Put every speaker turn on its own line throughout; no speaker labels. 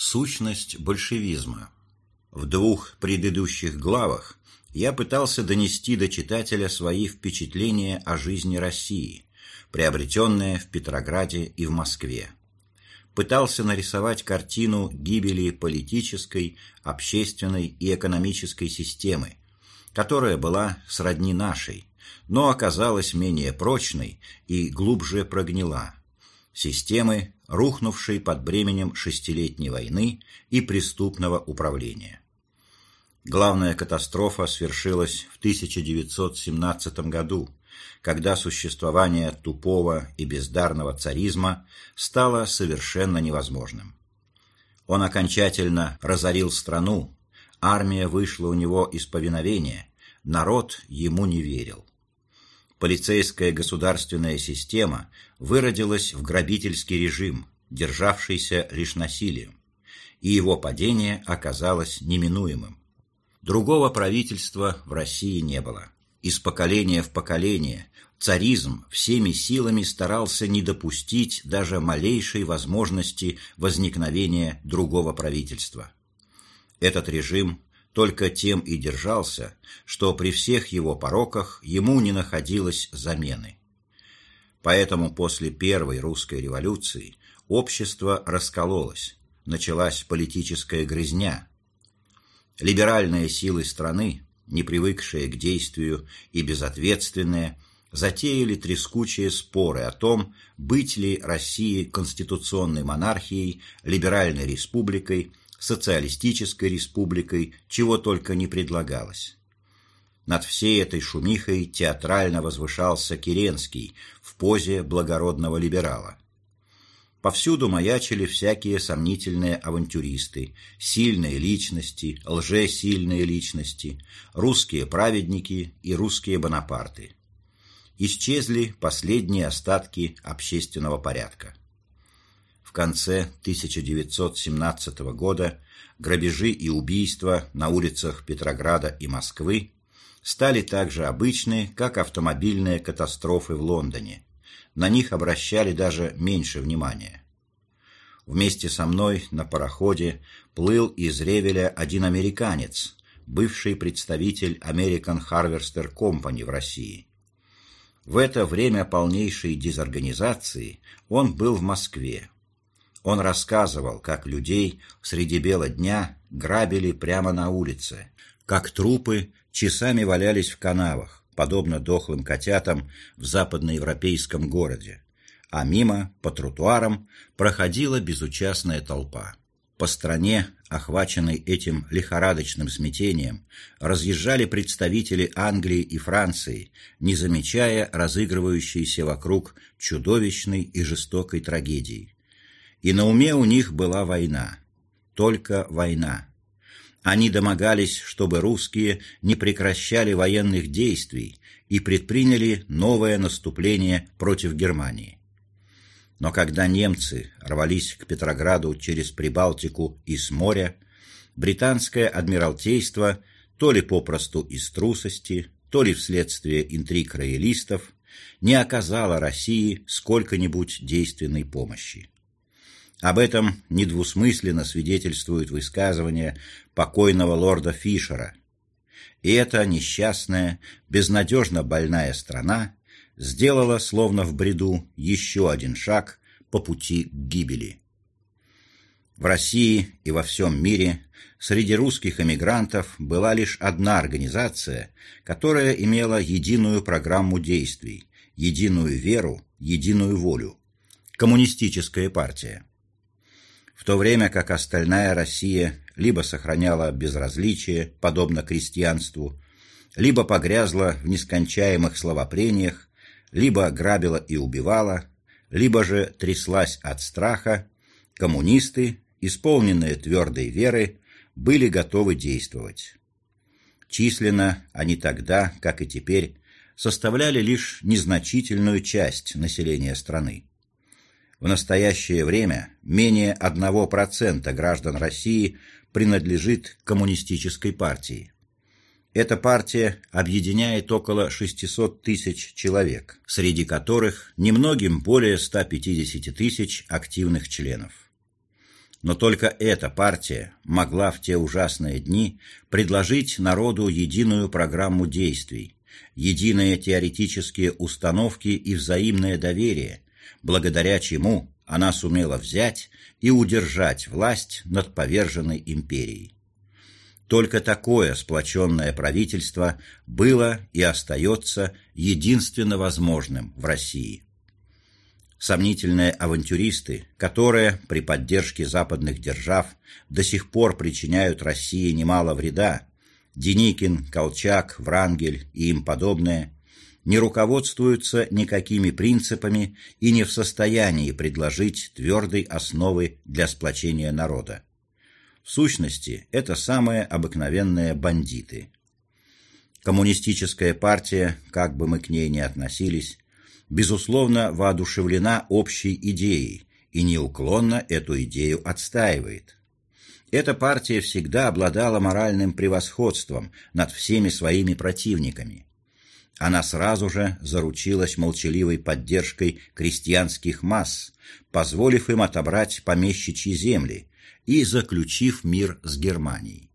Сущность большевизма. В двух предыдущих главах я пытался донести до читателя свои впечатления о жизни России, приобретенные в Петрограде и в Москве. Пытался нарисовать картину гибели политической, общественной и экономической системы, которая была сродни нашей, но оказалась менее прочной и глубже прогнила. Системы, рухнувшей под бременем шестилетней войны и преступного управления. Главная катастрофа свершилась в 1917 году, когда существование тупого и бездарного царизма стало совершенно невозможным. Он окончательно разорил страну, армия вышла у него из повиновения, народ ему не верил. Полицейская государственная система выродилась в грабительский режим, державшийся лишь насилием, и его падение оказалось неминуемым. Другого правительства в России не было. Из поколения в поколение царизм всеми силами старался не допустить даже малейшей возможности возникновения другого правительства. Этот режим только тем и держался, что при всех его пороках ему не находилось замены. Поэтому после Первой русской революции общество раскололось, началась политическая грызня. Либеральные силы страны, не привыкшие к действию и безответственные, затеяли трескучие споры о том, быть ли России конституционной монархией, либеральной республикой, социалистической республикой, чего только не предлагалось. Над всей этой шумихой театрально возвышался Керенский в позе благородного либерала. Повсюду маячили всякие сомнительные авантюристы, сильные личности, лжесильные личности, русские праведники и русские бонапарты. Исчезли последние остатки общественного порядка. В конце 1917 года грабежи и убийства на улицах Петрограда и Москвы стали так же обычны, как автомобильные катастрофы в Лондоне. На них обращали даже меньше внимания. Вместе со мной на пароходе плыл из Ревеля один американец, бывший представитель American Harvester Company в России. В это время полнейшей дезорганизации он был в Москве. Он рассказывал, как людей среди бела дня грабили прямо на улице, как трупы часами валялись в канавах, подобно дохлым котятам в западноевропейском городе, а мимо, по тротуарам, проходила безучастная толпа. По стране, охваченной этим лихорадочным смятением, разъезжали представители Англии и Франции, не замечая разыгрывающейся вокруг чудовищной и жестокой трагедии. И на уме у них была война. Только война. Они домогались, чтобы русские не прекращали военных действий и предприняли новое наступление против Германии. Но когда немцы рвались к Петрограду через Прибалтику и с моря, британское адмиралтейство то ли попросту из трусости, то ли вследствие интриг роялистов не оказало России сколько-нибудь действенной помощи. Об этом недвусмысленно свидетельствует высказывание покойного лорда Фишера. И эта несчастная, безнадежно больная страна сделала, словно в бреду, еще один шаг по пути к гибели. В России и во всем мире среди русских эмигрантов была лишь одна организация, которая имела единую программу действий, единую веру, единую волю – Коммунистическая партия в то время как остальная Россия либо сохраняла безразличие, подобно крестьянству, либо погрязла в нескончаемых словопрениях, либо грабила и убивала, либо же тряслась от страха, коммунисты, исполненные твердой веры, были готовы действовать. Численно они тогда, как и теперь, составляли лишь незначительную часть населения страны. В настоящее время менее 1% граждан России принадлежит коммунистической партии. Эта партия объединяет около 600 тысяч человек, среди которых немногим более 150 тысяч активных членов. Но только эта партия могла в те ужасные дни предложить народу единую программу действий, единые теоретические установки и взаимное доверие, благодаря чему она сумела взять и удержать власть над поверженной империей. Только такое сплоченное правительство было и остается единственно возможным в России. Сомнительные авантюристы, которые при поддержке западных держав до сих пор причиняют России немало вреда, Деникин, Колчак, Врангель и им подобные, не руководствуются никакими принципами и не в состоянии предложить твердой основы для сплочения народа. В сущности, это самые обыкновенные бандиты. Коммунистическая партия, как бы мы к ней ни относились, безусловно воодушевлена общей идеей и неуклонно эту идею отстаивает. Эта партия всегда обладала моральным превосходством над всеми своими противниками. Она сразу же заручилась молчаливой поддержкой крестьянских масс, позволив им отобрать помещичьи земли и заключив мир с Германией.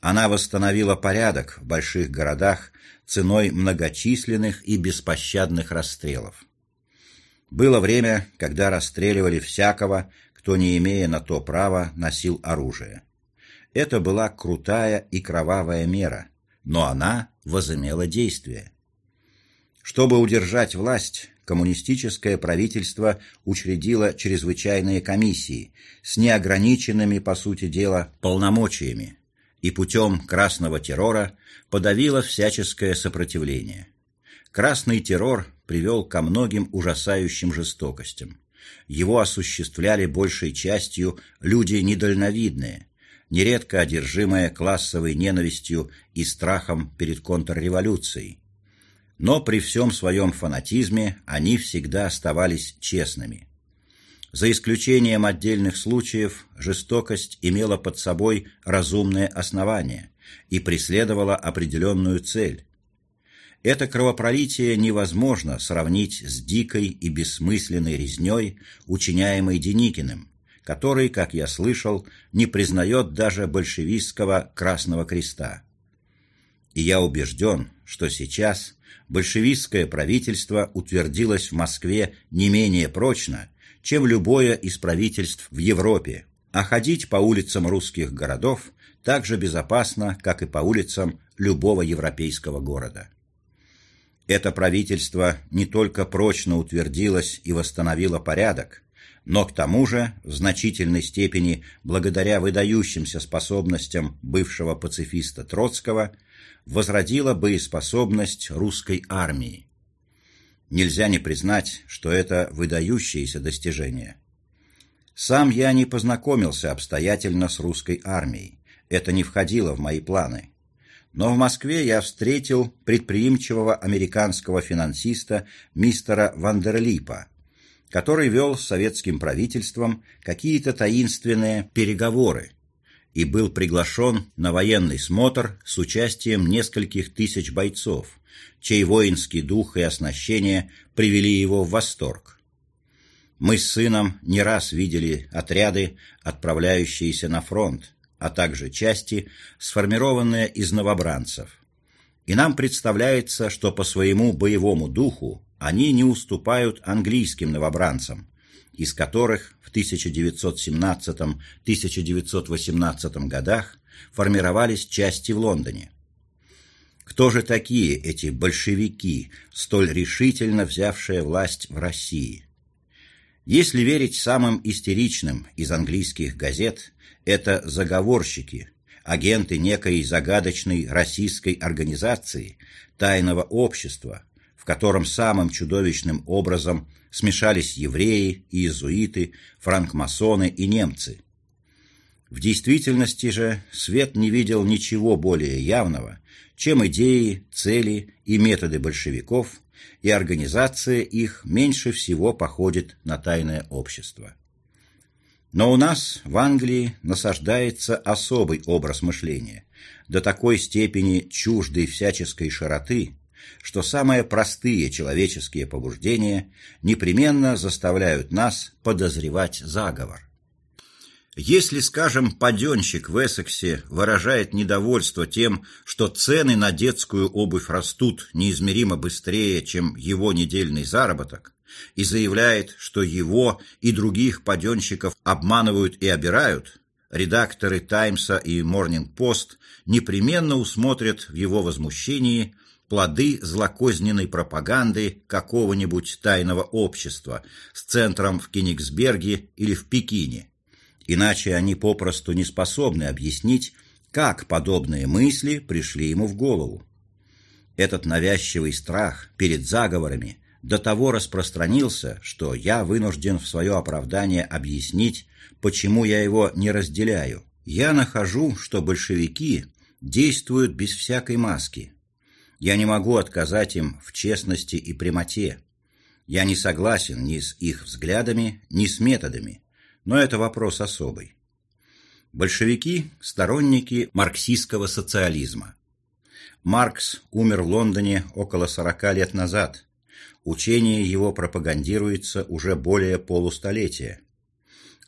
Она восстановила порядок в больших городах ценой многочисленных и беспощадных расстрелов. Было время, когда расстреливали всякого, кто, не имея на то права, носил оружие. Это была крутая и кровавая мера, но она возымела действие. Чтобы удержать власть, коммунистическое правительство учредило чрезвычайные комиссии с неограниченными, по сути дела, полномочиями, и путем красного террора подавила всяческое сопротивление. Красный террор привел ко многим ужасающим жестокостям. Его осуществляли большей частью люди недальновидные, нередко одержимые классовой ненавистью и страхом перед контрреволюцией. Но при всем своем фанатизме они всегда оставались честными. За исключением отдельных случаев, жестокость имела под собой разумное основание и преследовала определенную цель. Это кровопролитие невозможно сравнить с дикой и бессмысленной резней, учиняемой Деникиным, который, как я слышал, не признает даже большевистского Красного Креста. И я убежден, что сейчас большевистское правительство утвердилось в Москве не менее прочно, чем любое из правительств в Европе, а ходить по улицам русских городов так же безопасно, как и по улицам любого европейского города. Это правительство не только прочно утвердилось и восстановило порядок, но к тому же в значительной степени благодаря выдающимся способностям бывшего пацифиста Троцкого возродило боеспособность русской армии. Нельзя не признать, что это выдающееся достижение. Сам я не познакомился обстоятельно с русской армией. Это не входило в мои планы. Но в Москве я встретил предприимчивого американского финансиста мистера Вандерлипа, который вел с советским правительством какие-то таинственные переговоры и был приглашен на военный смотр с участием нескольких тысяч бойцов, чей воинский дух и оснащение привели его в восторг. Мы с сыном не раз видели отряды, отправляющиеся на фронт, а также части, сформированные из новобранцев. И нам представляется, что по своему боевому духу они не уступают английским новобранцам, из которых в 1917-1918 годах формировались части в Лондоне. Кто же такие эти большевики, столь решительно взявшие власть в России? Если верить самым истеричным из английских газет, это заговорщики, агенты некой загадочной российской организации, тайного общества, котором самым чудовищным образом смешались евреи, иезуиты, франкмасоны и немцы. В действительности же свет не видел ничего более явного, чем идеи, цели и методы большевиков, и организация их меньше всего походит на тайное общество. Но у нас в Англии насаждается особый образ мышления, до такой степени чуждый всяческой широты, что самые простые человеческие побуждения непременно заставляют нас подозревать заговор. Если, скажем, паденщик в Эссексе выражает недовольство тем, что цены на детскую обувь растут неизмеримо быстрее, чем его недельный заработок, и заявляет, что его и других паденщиков обманывают и обирают, редакторы «Таймса» и «Морнинг-Пост» непременно усмотрят в его возмущении плоды злокозненной пропаганды какого-нибудь тайного общества с центром в Кенигсберге или в Пекине. Иначе они попросту не способны объяснить, как подобные мысли пришли ему в голову. Этот навязчивый страх перед заговорами до того распространился, что я вынужден в свое оправдание объяснить, почему я его не разделяю. Я нахожу, что большевики действуют без всякой маски. Я не могу отказать им в честности и прямоте. Я не согласен ни с их взглядами, ни с методами, но это вопрос особый. Большевики – сторонники марксистского социализма. Маркс умер в Лондоне около 40 лет назад, Учение его пропагандируется уже более полустолетия.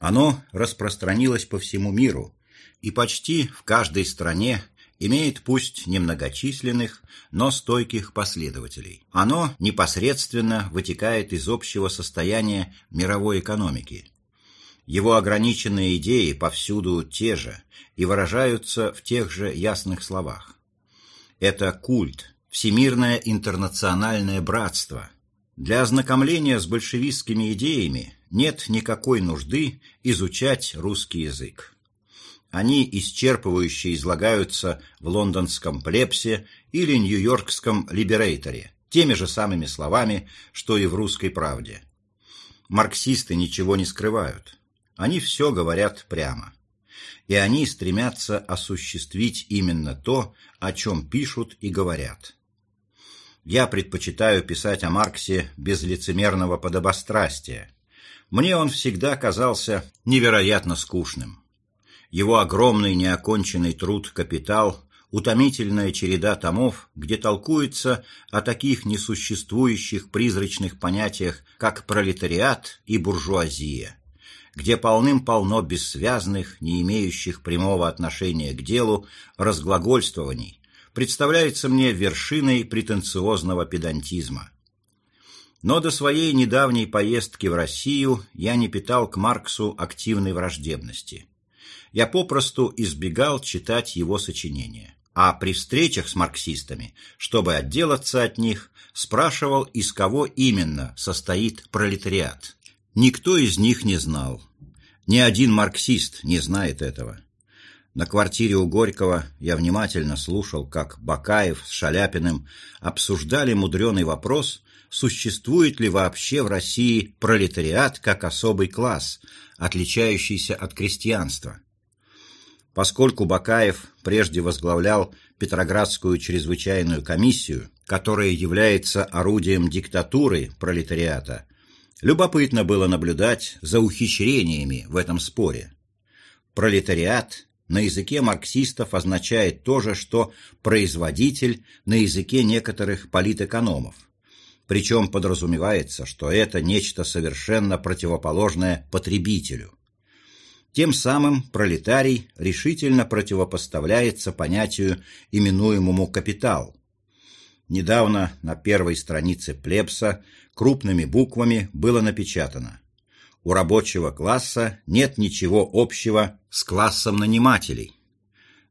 Оно распространилось по всему миру и почти в каждой стране имеет пусть немногочисленных, но стойких последователей. Оно непосредственно вытекает из общего состояния мировой экономики. Его ограниченные идеи повсюду те же и выражаются в тех же ясных словах. Это культ, всемирное интернациональное братство – для ознакомления с большевистскими идеями нет никакой нужды изучать русский язык. Они исчерпывающе излагаются в лондонском «Плепсе» или нью-йоркском «Либерейторе» теми же самыми словами, что и в «Русской правде». Марксисты ничего не скрывают. Они все говорят прямо. И они стремятся осуществить именно то, о чем пишут и говорят. Я предпочитаю писать о Марксе без лицемерного подобострастия. Мне он всегда казался невероятно скучным. Его огромный неоконченный труд «Капитал» утомительная череда томов, где толкуется о таких несуществующих призрачных понятиях, как пролетариат и буржуазия, где полным-полно бессвязных, не имеющих прямого отношения к делу, разглагольствований, представляется мне вершиной претенциозного педантизма. Но до своей недавней поездки в Россию я не питал к Марксу активной враждебности. Я попросту избегал читать его сочинения. А при встречах с марксистами, чтобы отделаться от них, спрашивал, из кого именно состоит пролетариат. Никто из них не знал. Ни один марксист не знает этого. На квартире у Горького я внимательно слушал, как Бакаев с Шаляпиным обсуждали мудреный вопрос, существует ли вообще в России пролетариат как особый класс, отличающийся от крестьянства. Поскольку Бакаев прежде возглавлял Петроградскую чрезвычайную комиссию, которая является орудием диктатуры пролетариата, любопытно было наблюдать за ухищрениями в этом споре. Пролетариат на языке марксистов означает то же, что «производитель» на языке некоторых политэкономов. Причем подразумевается, что это нечто совершенно противоположное потребителю. Тем самым пролетарий решительно противопоставляется понятию, именуемому «капитал». Недавно на первой странице Плебса крупными буквами было напечатано у рабочего класса нет ничего общего с классом нанимателей.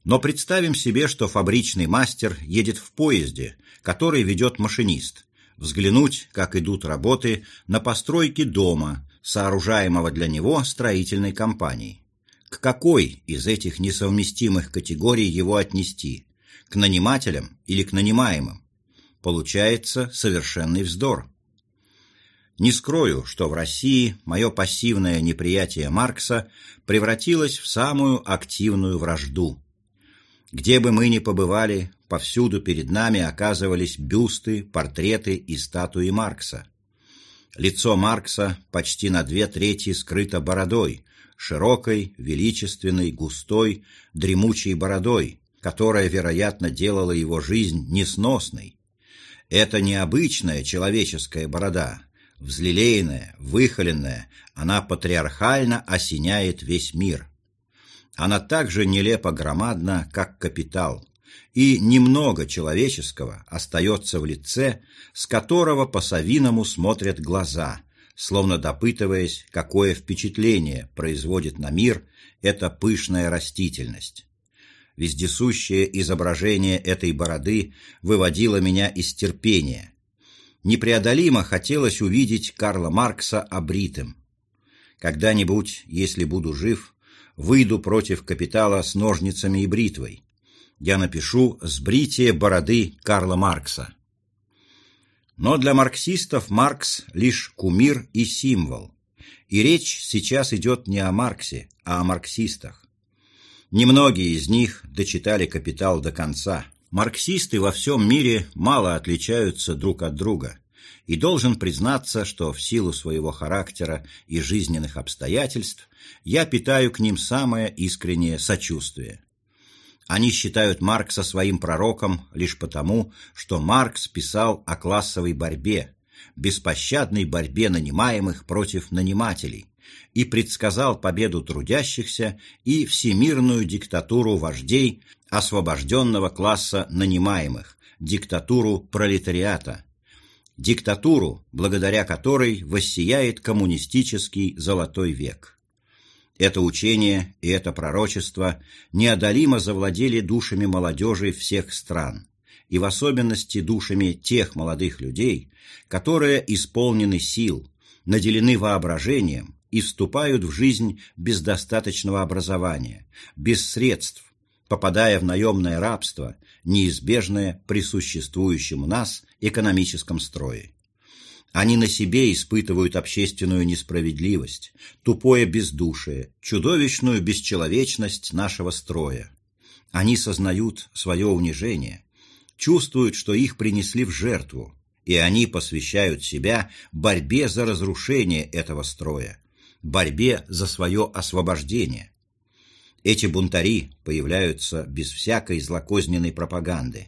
Но представим себе, что фабричный мастер едет в поезде, который ведет машинист, взглянуть, как идут работы на постройке дома, сооружаемого для него строительной компанией. К какой из этих несовместимых категорий его отнести? К нанимателям или к нанимаемым? Получается совершенный вздор. Не скрою, что в России мое пассивное неприятие Маркса превратилось в самую активную вражду. Где бы мы ни побывали, повсюду перед нами оказывались бюсты, портреты и статуи Маркса. Лицо Маркса почти на две трети скрыто бородой, широкой, величественной, густой, дремучей бородой, которая, вероятно, делала его жизнь несносной. Это необычная человеческая борода, Взлелеянная, выхоленная, она патриархально осеняет весь мир. Она так же нелепо громадна, как капитал, и немного человеческого остается в лице, с которого по-совиному смотрят глаза, словно допытываясь, какое впечатление производит на мир эта пышная растительность. Вездесущее изображение этой бороды выводило меня из терпения. Непреодолимо хотелось увидеть Карла Маркса обритым. Когда-нибудь, если буду жив, выйду против капитала с ножницами и бритвой. Я напишу «Сбритие бороды Карла Маркса». Но для марксистов Маркс лишь кумир и символ. И речь сейчас идет не о Марксе, а о марксистах. Немногие из них дочитали «Капитал» до конца. Марксисты во всем мире мало отличаются друг от друга. И должен признаться, что в силу своего характера и жизненных обстоятельств я питаю к ним самое искреннее сочувствие. Они считают Маркса своим пророком лишь потому, что Маркс писал о классовой борьбе, беспощадной борьбе нанимаемых против нанимателей, и предсказал победу трудящихся и всемирную диктатуру вождей освобожденного класса нанимаемых, диктатуру пролетариата, диктатуру, благодаря которой воссияет коммунистический золотой век. Это учение и это пророчество неодолимо завладели душами молодежи всех стран, и в особенности душами тех молодых людей, которые исполнены сил, наделены воображением и вступают в жизнь без достаточного образования, без средств, попадая в наемное рабство, неизбежное при существующем у нас экономическом строе. Они на себе испытывают общественную несправедливость, тупое бездушие, чудовищную бесчеловечность нашего строя. Они сознают свое унижение, чувствуют, что их принесли в жертву, и они посвящают себя борьбе за разрушение этого строя, борьбе за свое освобождение. Эти бунтари появляются без всякой злокозненной пропаганды,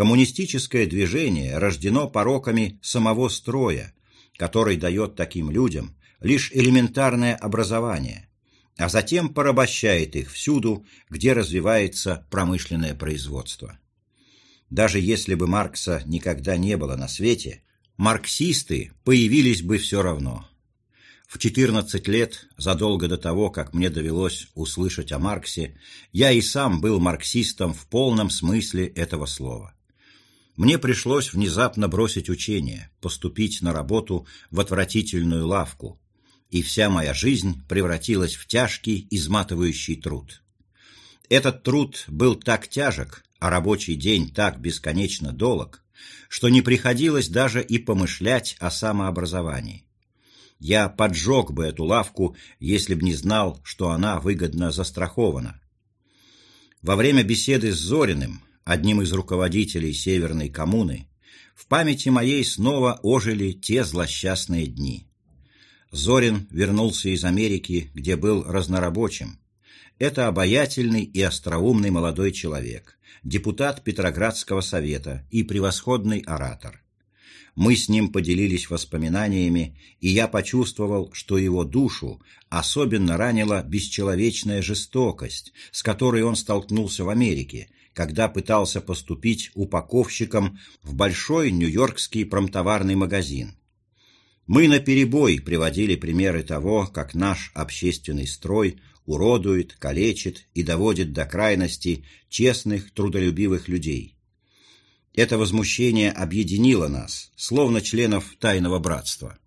Коммунистическое движение рождено пороками самого строя, который дает таким людям лишь элементарное образование, а затем порабощает их всюду, где развивается промышленное производство. Даже если бы Маркса никогда не было на свете, марксисты появились бы все равно. В 14 лет, задолго до того, как мне довелось услышать о Марксе, я и сам был марксистом в полном смысле этого слова. Мне пришлось внезапно бросить учение, поступить на работу в отвратительную лавку, и вся моя жизнь превратилась в тяжкий, изматывающий труд. Этот труд был так тяжек, а рабочий день так бесконечно долг, что не приходилось даже и помышлять о самообразовании. Я поджег бы эту лавку, если б не знал, что она выгодно застрахована. Во время беседы с Зориным одним из руководителей Северной коммуны, в памяти моей снова ожили те злосчастные дни. Зорин вернулся из Америки, где был разнорабочим. Это обаятельный и остроумный молодой человек, депутат Петроградского совета и превосходный оратор. Мы с ним поделились воспоминаниями, и я почувствовал, что его душу особенно ранила бесчеловечная жестокость, с которой он столкнулся в Америке, когда пытался поступить упаковщиком в большой нью-йоркский промтоварный магазин. Мы наперебой приводили примеры того, как наш общественный строй уродует, калечит и доводит до крайности честных, трудолюбивых людей. Это возмущение объединило нас, словно членов тайного братства.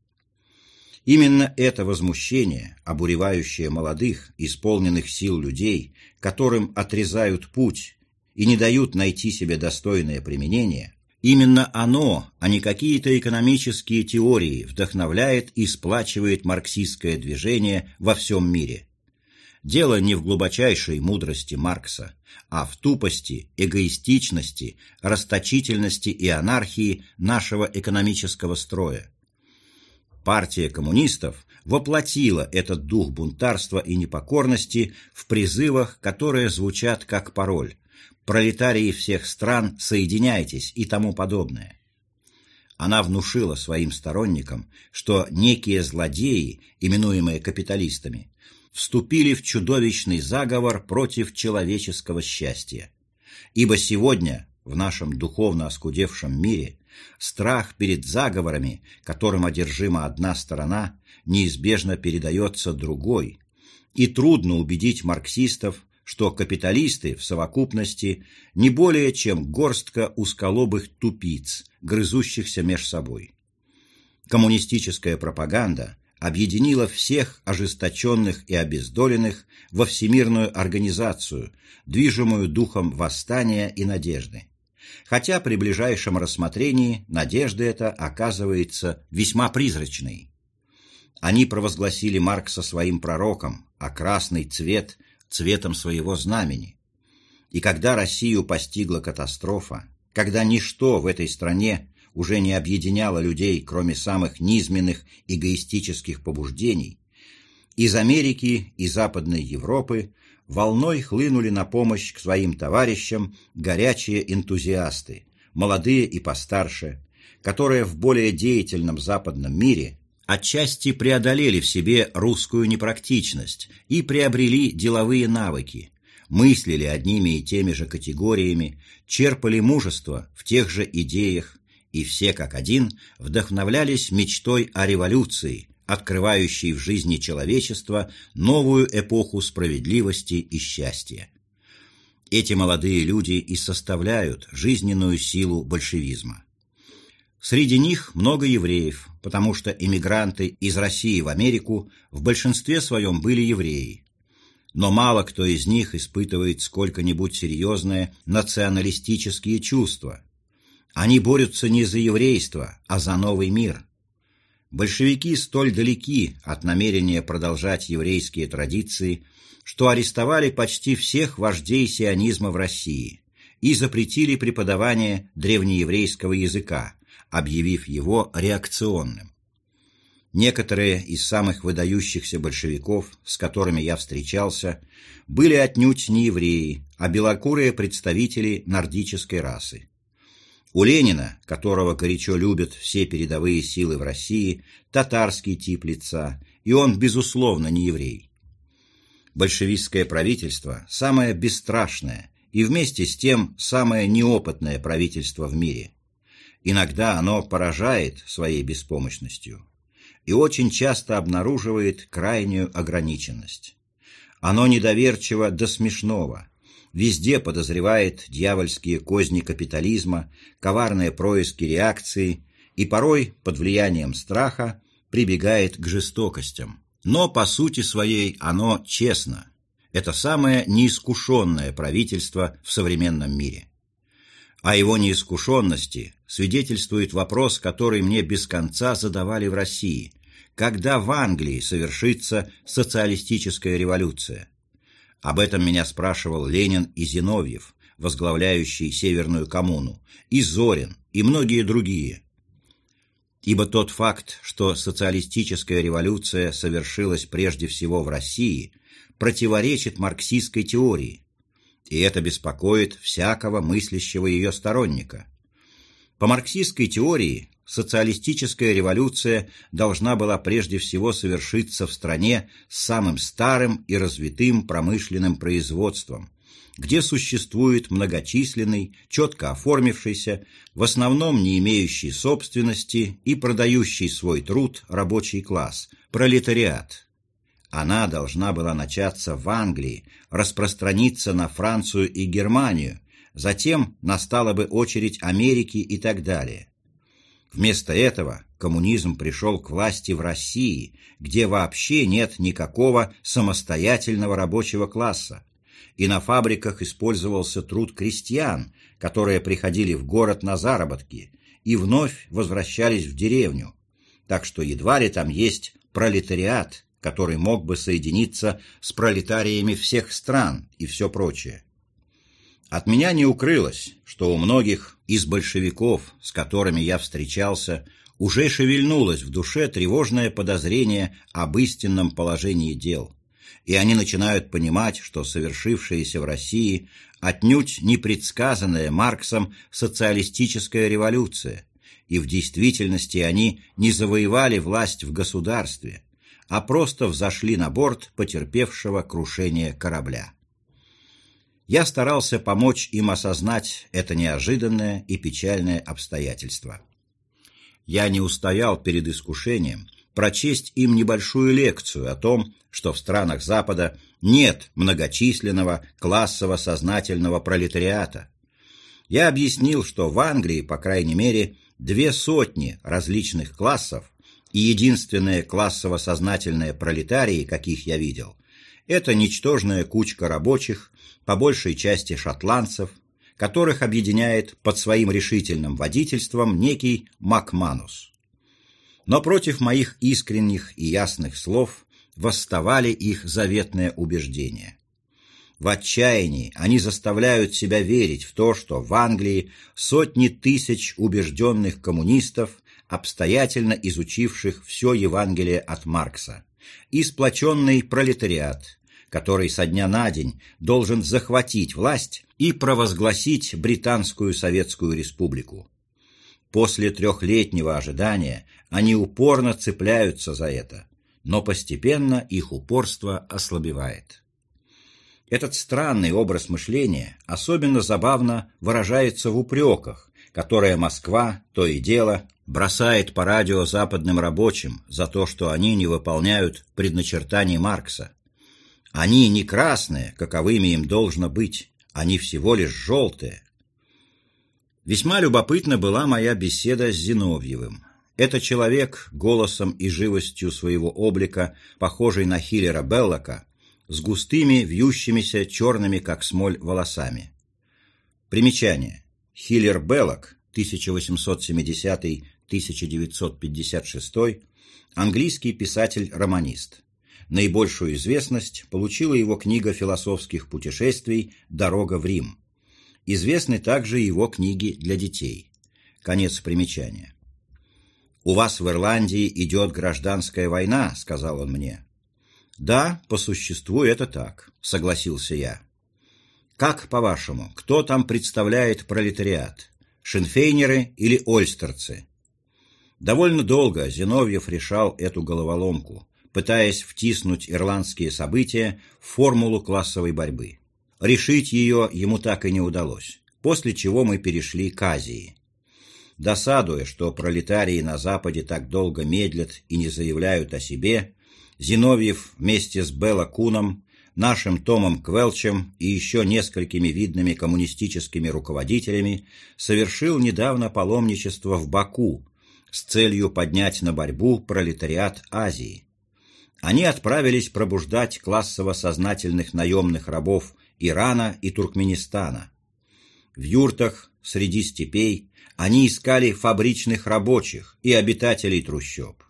Именно это возмущение, обуревающее молодых, исполненных сил людей, которым отрезают путь и не дают найти себе достойное применение, именно оно, а не какие-то экономические теории, вдохновляет и сплачивает марксистское движение во всем мире. Дело не в глубочайшей мудрости Маркса, а в тупости, эгоистичности, расточительности и анархии нашего экономического строя. Партия коммунистов воплотила этот дух бунтарства и непокорности в призывах, которые звучат как пароль пролетарии всех стран, соединяйтесь и тому подобное. Она внушила своим сторонникам, что некие злодеи, именуемые капиталистами, вступили в чудовищный заговор против человеческого счастья. Ибо сегодня, в нашем духовно оскудевшем мире, страх перед заговорами, которым одержима одна сторона, неизбежно передается другой, и трудно убедить марксистов, что капиталисты в совокупности не более чем горстка узколобых тупиц, грызущихся меж собой. Коммунистическая пропаганда объединила всех ожесточенных и обездоленных во всемирную организацию, движимую духом восстания и надежды. Хотя при ближайшем рассмотрении надежда эта оказывается весьма призрачной. Они провозгласили Маркса своим пророком, а красный цвет – цветом своего знамени. И когда Россию постигла катастрофа, когда ничто в этой стране уже не объединяло людей, кроме самых низменных эгоистических побуждений, из Америки и Западной Европы волной хлынули на помощь к своим товарищам горячие энтузиасты, молодые и постарше, которые в более деятельном западном мире отчасти преодолели в себе русскую непрактичность и приобрели деловые навыки, мыслили одними и теми же категориями, черпали мужество в тех же идеях, и все как один вдохновлялись мечтой о революции, открывающей в жизни человечества новую эпоху справедливости и счастья. Эти молодые люди и составляют жизненную силу большевизма. Среди них много евреев, потому что эмигранты из России в Америку в большинстве своем были евреи. Но мало кто из них испытывает сколько-нибудь серьезные националистические чувства. Они борются не за еврейство, а за новый мир. Большевики столь далеки от намерения продолжать еврейские традиции, что арестовали почти всех вождей сионизма в России и запретили преподавание древнееврейского языка, объявив его реакционным. Некоторые из самых выдающихся большевиков, с которыми я встречался, были отнюдь не евреи, а белокурые представители нордической расы. У Ленина, которого горячо любят все передовые силы в России, татарский тип лица, и он, безусловно, не еврей. Большевистское правительство – самое бесстрашное и вместе с тем самое неопытное правительство в мире. Иногда оно поражает своей беспомощностью и очень часто обнаруживает крайнюю ограниченность. Оно недоверчиво до смешного – везде подозревает дьявольские козни капитализма, коварные происки реакции и порой, под влиянием страха, прибегает к жестокостям. Но по сути своей оно честно. Это самое неискушенное правительство в современном мире. О его неискушенности свидетельствует вопрос, который мне без конца задавали в России. Когда в Англии совершится социалистическая революция? Об этом меня спрашивал Ленин и Зиновьев, возглавляющий Северную коммуну, и Зорин, и многие другие. Ибо тот факт, что социалистическая революция совершилась прежде всего в России, противоречит марксистской теории, и это беспокоит всякого мыслящего ее сторонника. По марксистской теории социалистическая революция должна была прежде всего совершиться в стране с самым старым и развитым промышленным производством, где существует многочисленный, четко оформившийся, в основном не имеющий собственности и продающий свой труд рабочий класс, пролетариат. Она должна была начаться в Англии, распространиться на Францию и Германию, затем настала бы очередь Америки и так далее. Вместо этого коммунизм пришел к власти в России, где вообще нет никакого самостоятельного рабочего класса, и на фабриках использовался труд крестьян, которые приходили в город на заработки и вновь возвращались в деревню, так что едва ли там есть пролетариат, который мог бы соединиться с пролетариями всех стран и все прочее. От меня не укрылось, что у многих из большевиков, с которыми я встречался, уже шевельнулось в душе тревожное подозрение об истинном положении дел, и они начинают понимать, что совершившаяся в России отнюдь непредсказанная Марксом социалистическая революция, и в действительности они не завоевали власть в государстве, а просто взошли на борт потерпевшего крушение корабля. Я старался помочь им осознать это неожиданное и печальное обстоятельство. Я не устоял перед искушением прочесть им небольшую лекцию о том, что в странах Запада нет многочисленного классово-сознательного пролетариата. Я объяснил, что в Англии, по крайней мере, две сотни различных классов, и единственные классово-сознательные пролетарии, каких я видел, это ничтожная кучка рабочих, по большей части шотландцев, которых объединяет под своим решительным водительством некий Макманус. Но против моих искренних и ясных слов восставали их заветные убеждения. В отчаянии они заставляют себя верить в то, что в Англии сотни тысяч убежденных коммунистов, обстоятельно изучивших все Евангелие от Маркса, и сплоченный пролетариат, который со дня на день должен захватить власть и провозгласить Британскую Советскую Республику. После трехлетнего ожидания они упорно цепляются за это, но постепенно их упорство ослабевает. Этот странный образ мышления особенно забавно выражается в упреках, которые Москва то и дело бросает по радио западным рабочим за то, что они не выполняют предначертаний Маркса, они не красные, каковыми им должно быть, они всего лишь желтые. Весьма любопытна была моя беседа с Зиновьевым. Это человек, голосом и живостью своего облика, похожий на Хиллера Беллока, с густыми, вьющимися, черными, как смоль, волосами. Примечание. Хиллер Беллок, 1870-1956, английский писатель-романист. Наибольшую известность получила его книга философских путешествий «Дорога в Рим». Известны также его книги для детей. Конец примечания. «У вас в Ирландии идет гражданская война», — сказал он мне. «Да, по существу это так», — согласился я. «Как, по-вашему, кто там представляет пролетариат? Шинфейнеры или ольстерцы?» Довольно долго Зиновьев решал эту головоломку, пытаясь втиснуть ирландские события в формулу классовой борьбы. Решить ее ему так и не удалось, после чего мы перешли к Азии. Досадуя, что пролетарии на Западе так долго медлят и не заявляют о себе, Зиновьев вместе с Белла Куном, нашим Томом Квелчем и еще несколькими видными коммунистическими руководителями совершил недавно паломничество в Баку с целью поднять на борьбу пролетариат Азии они отправились пробуждать классово-сознательных наемных рабов Ирана и Туркменистана. В юртах, среди степей, они искали фабричных рабочих и обитателей трущоб.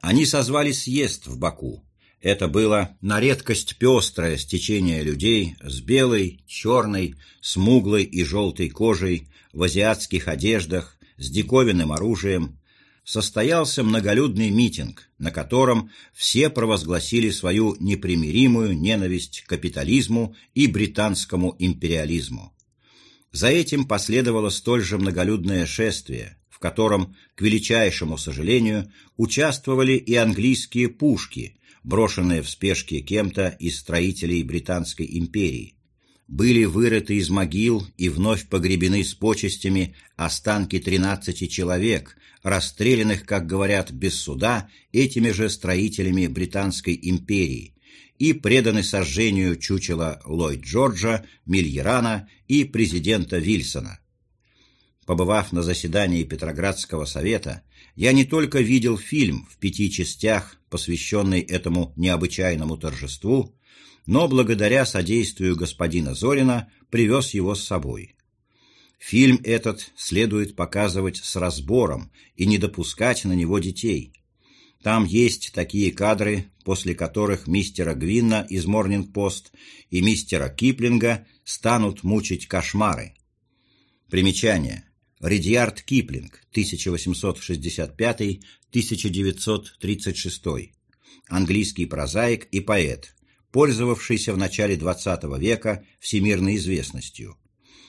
Они созвали съезд в Баку. Это было на редкость пестрое стечение людей с белой, черной, смуглой и желтой кожей, в азиатских одеждах, с диковинным оружием, состоялся многолюдный митинг, на котором все провозгласили свою непримиримую ненависть к капитализму и британскому империализму. За этим последовало столь же многолюдное шествие, в котором, к величайшему сожалению, участвовали и английские пушки, брошенные в спешке кем-то из строителей Британской империи. Были вырыты из могил и вновь погребены с почестями останки 13 человек, расстрелянных, как говорят, без суда этими же строителями Британской империи и преданы сожжению чучела Ллойд Джорджа, Мильерана и президента Вильсона. Побывав на заседании Петроградского совета, я не только видел фильм в пяти частях, посвященный этому необычайному торжеству, но благодаря содействию господина Зорина привез его с собой. Фильм этот следует показывать с разбором и не допускать на него детей. Там есть такие кадры, после которых мистера Гвинна из Морнинг-Пост и мистера Киплинга станут мучить кошмары. Примечание. Редьярд Киплинг, 1865-1936. Английский прозаик и поэт, пользовавшийся в начале XX века всемирной известностью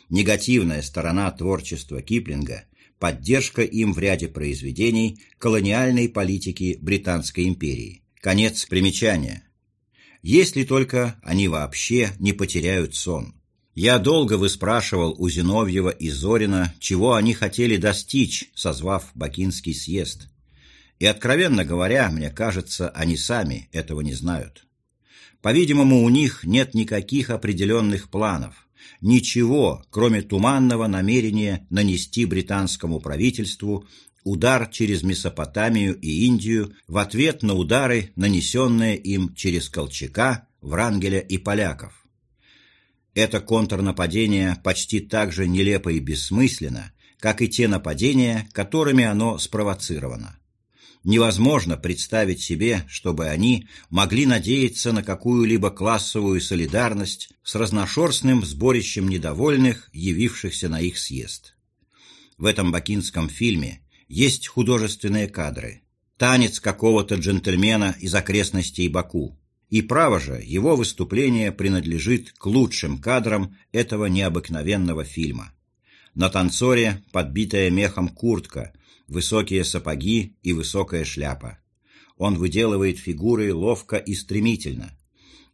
негативная сторона творчества Киплинга – поддержка им в ряде произведений колониальной политики Британской империи. Конец примечания. Если только они вообще не потеряют сон. Я долго выспрашивал у Зиновьева и Зорина, чего они хотели достичь, созвав Бакинский съезд. И, откровенно говоря, мне кажется, они сами этого не знают. По-видимому, у них нет никаких определенных планов, ничего, кроме туманного намерения нанести британскому правительству удар через Месопотамию и Индию в ответ на удары, нанесенные им через Колчака, Врангеля и поляков. Это контрнападение почти так же нелепо и бессмысленно, как и те нападения, которыми оно спровоцировано. Невозможно представить себе, чтобы они могли надеяться на какую-либо классовую солидарность с разношерстным сборищем недовольных, явившихся на их съезд. В этом бакинском фильме есть художественные кадры. Танец какого-то джентльмена из окрестностей Баку. И право же, его выступление принадлежит к лучшим кадрам этого необыкновенного фильма. На танцоре подбитая мехом куртка, высокие сапоги и высокая шляпа. Он выделывает фигуры ловко и стремительно.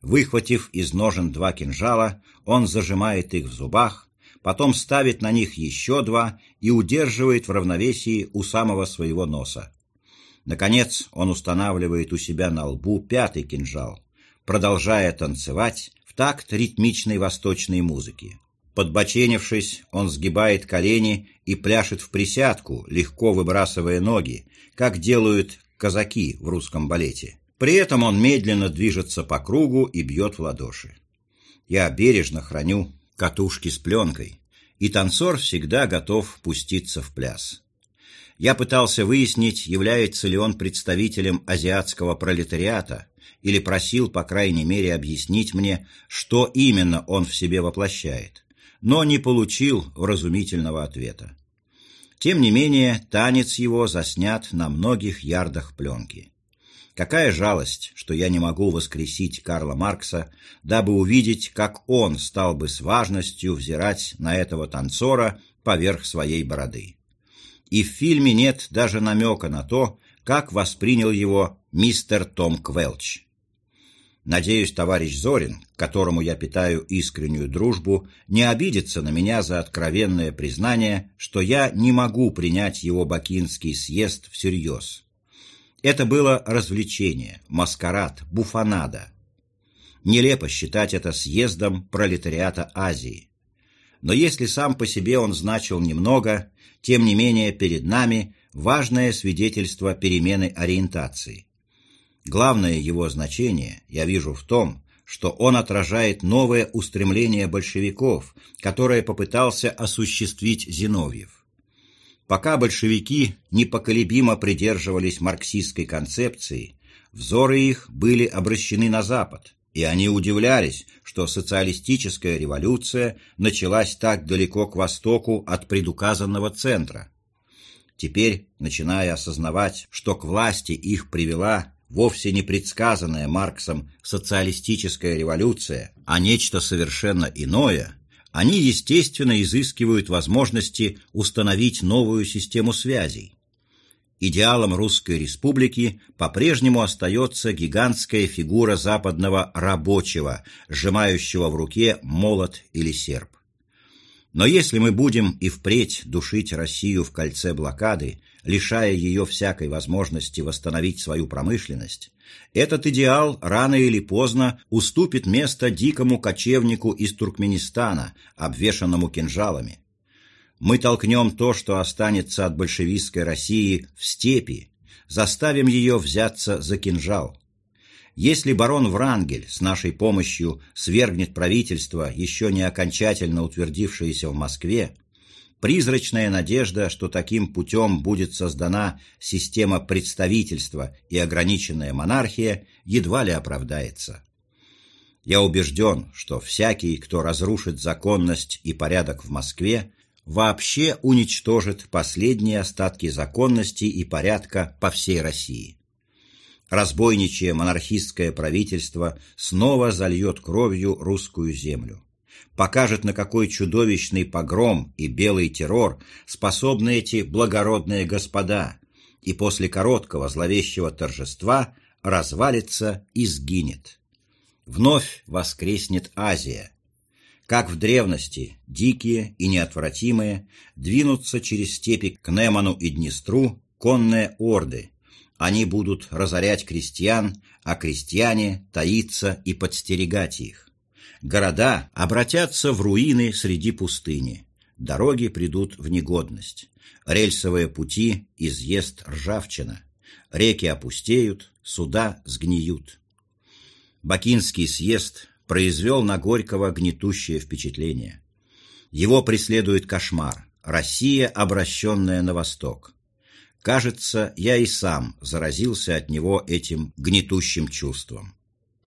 Выхватив из ножен два кинжала, он зажимает их в зубах, потом ставит на них еще два и удерживает в равновесии у самого своего носа. Наконец он устанавливает у себя на лбу пятый кинжал, продолжая танцевать в такт ритмичной восточной музыки. Подбоченившись, он сгибает колени и пляшет в присядку, легко выбрасывая ноги, как делают казаки в русском балете. При этом он медленно движется по кругу и бьет в ладоши. Я бережно храню катушки с пленкой, и танцор всегда готов пуститься в пляс. Я пытался выяснить, является ли он представителем азиатского пролетариата, или просил, по крайней мере, объяснить мне, что именно он в себе воплощает, но не получил вразумительного ответа. Тем не менее, танец его заснят на многих ярдах пленки. Какая жалость, что я не могу воскресить Карла Маркса, дабы увидеть, как он стал бы с важностью взирать на этого танцора поверх своей бороды. И в фильме нет даже намека на то, как воспринял его мистер Том Квелч. Надеюсь, товарищ Зорин, которому я питаю искреннюю дружбу, не обидится на меня за откровенное признание, что я не могу принять его бакинский съезд всерьез. Это было развлечение, маскарад, буфанада. Нелепо считать это съездом пролетариата Азии. Но если сам по себе он значил немного, тем не менее перед нами важное свидетельство перемены ориентации. Главное его значение я вижу в том, что он отражает новое устремление большевиков, которое попытался осуществить Зиновьев. Пока большевики непоколебимо придерживались марксистской концепции, взоры их были обращены на Запад, и они удивлялись, что социалистическая революция началась так далеко к востоку от предуказанного центра. Теперь, начиная осознавать, что к власти их привела вовсе не предсказанная Марксом социалистическая революция, а нечто совершенно иное, они, естественно, изыскивают возможности установить новую систему связей. Идеалом Русской Республики по-прежнему остается гигантская фигура западного рабочего, сжимающего в руке молот или серп. Но если мы будем и впредь душить Россию в кольце блокады, лишая ее всякой возможности восстановить свою промышленность, этот идеал рано или поздно уступит место дикому кочевнику из Туркменистана, обвешанному кинжалами. Мы толкнем то, что останется от большевистской России, в степи, заставим ее взяться за кинжал. Если барон Врангель с нашей помощью свергнет правительство, еще не окончательно утвердившееся в Москве, призрачная надежда, что таким путем будет создана система представительства и ограниченная монархия, едва ли оправдается. Я убежден, что всякий, кто разрушит законность и порядок в Москве, вообще уничтожит последние остатки законности и порядка по всей России разбойничье монархистское правительство снова зальет кровью русскую землю. Покажет, на какой чудовищный погром и белый террор способны эти благородные господа, и после короткого зловещего торжества развалится и сгинет. Вновь воскреснет Азия. Как в древности, дикие и неотвратимые двинутся через степи к Неману и Днестру конные орды. Они будут разорять крестьян, а крестьяне таиться и подстерегать их. Города обратятся в руины среди пустыни. Дороги придут в негодность. Рельсовые пути изъест ржавчина. Реки опустеют, суда сгниют. Бакинский съезд произвел на Горького гнетущее впечатление. Его преследует кошмар. Россия, обращенная на восток. Кажется, я и сам заразился от него этим гнетущим чувством.